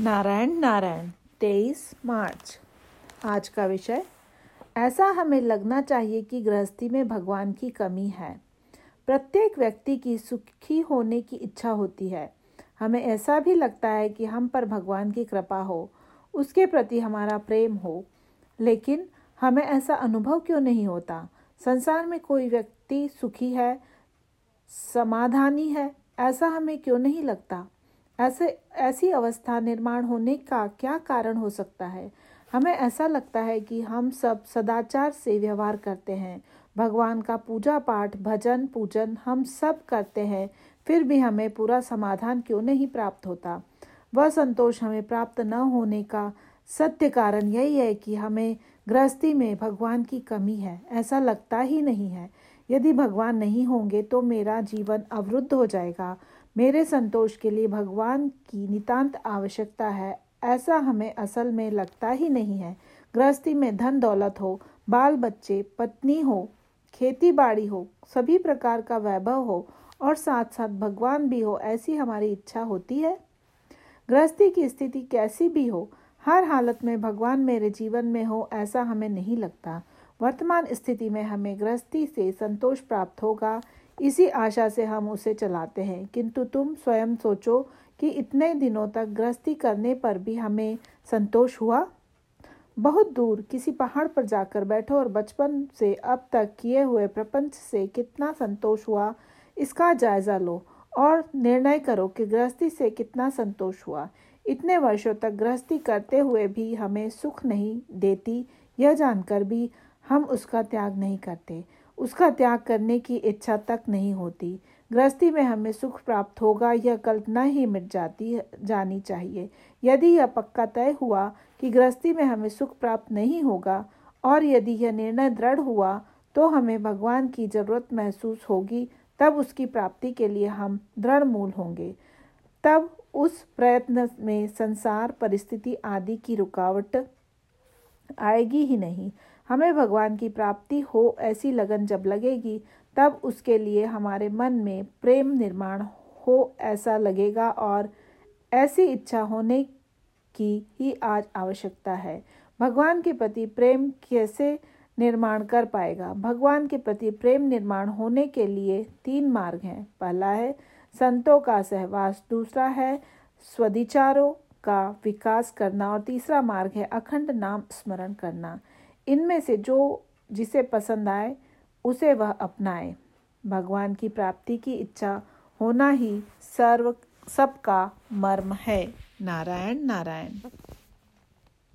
नारायण नारायण, तेईस मार्च। आज का विषय, ऐसा हमें लगना चाहिए कि गृहस्थी में भगवान की कमी है। प्रत्येक व्यक्ति की सुखी होने की इच्छा होती है। हमें ऐसा भी लगता है कि हम पर भगवान की कृपा हो, उसके प्रति हमारा प्रेम हो। लेकिन हमें ऐसा अनुभव क्यों नहीं होता? संसार में कोई व्यक्ति सुखी है, समाधानी है, ऐसा हमें क्यों नहीं लगता? ऐसे, ऐसी अवस्था निर्माण होने का क्या कारण हो सकता है? हमें ऐसा लगता है कि हम सब सदाचार से व्यवहार करते हैं। भगवान का पूजा पाठ, भजन, पूजन हम सब करते हैं, फिर भी हमें पूरा समाधान क्यों नहीं प्राप्त होता? वह संतोष हमें प्राप्त न होने का सत्य कारण यही है कि हमें गृहस्थी में भगवान की कमी है। ऐसा लगता ही नहीं है। यदि भगवान नहीं होंगे तो मेरा जीवन अवरुद्ध हो जाएगा। मेरे संतोष के लिए भगवान की नितांत आवश्यकता है। ऐसा हमें असल में लगता ही नहीं है। गृहस्थी में धन दौलत हो बाल बच्चे पत्नी हो खेती बाड़ी हो, सभी प्रकार का वैभव हो और साथ साथ भगवान भी हो, ऐसी हमारी इच्छा होती है। गृहस्थी की स्थिति कैसी भी हो, हर हालत में भगवान मेरे जीवन में हो, ऐसा हमें नहीं लगता। वर्तमान स्थिति में हमें गृहस्थी से संतोष प्राप्त होगा। इसी आशा से हम उसे चलाते हैं। किंतु तुम स्वयं सोचो कि इतने दिनों तक गृहस्थी करने पर भी हमें संतोष हुआ? बहुत दूर किसी पहाड़ पर जाकर बैठो और बचपन से अब तक किए हुए प्रपंच से कितना संतोष हुआ, इसका जायजा लो और निर्णय करो कि गृहस्थी से कितना संतोष हुआ। इतने वर्षों तक गृहस्थी करते हुए भी हमें सुख नहीं देती, यह जानकर भी हम उसका त्याग नहीं करते। उसका त्याग करने की इच्छा तक नहीं होती। गृहस्थी में हमें सुख प्राप्त होगा, यह कल्पना ही मिट जाती जानी चाहिए। यदि यह पक्का तय हुआ कि गृहस्थी में हमें सुख प्राप्त नहीं होगा और यदि यह निर्णय दृढ़ हुआ तो हमें भगवान की ज़रूरत महसूस होगी, तब उसकी प्राप्ति के लिए हम दृढ़ मूल होंगे। तब उस प्रयत्न में संसार, परिस्थिति आदि की रुकावट आएगी ही नहीं। हमें भगवान की प्राप्ति हो ऐसी लगन जब लगेगी, तब उसके लिए हमारे मन में प्रेम निर्माण हो ऐसा लगेगा और ऐसी इच्छा होने की ही आज आवश्यकता है। भगवान के प्रति प्रेम कैसे निर्माण कर पाएगा? भगवान के प्रति प्रेम निर्माण होने के लिए तीन मार्ग हैं। पहला है, संतों का सहवास, दूसरा है स्वदिचारों का विकास करना, और तीसरा मार्ग है अखंड नाम स्मरण करना। इनमें से जो जिसे पसंद आए, उसे वह अपनाए। भगवान की प्राप्ति की इच्छा होना ही सर्व, सबका मर्म है। नारायण नारायण।